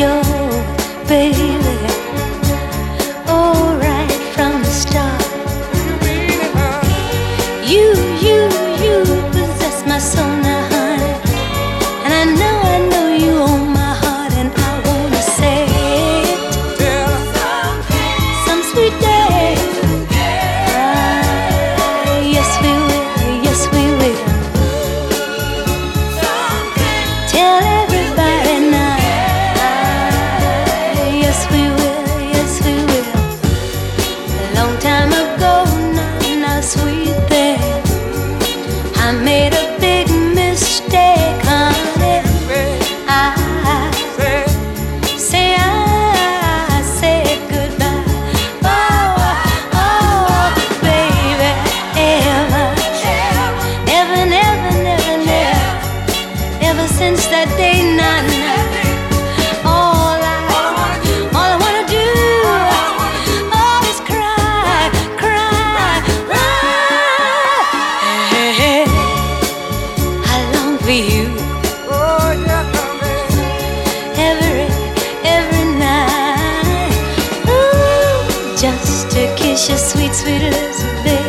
느껴 time ago, not, sweet thing. I made a big mistake, honey. I, I said goodbye. Oh, oh, baby, ever, ever, never, never, never, ever since that day. kiss your sweet, sweet Elizabeth.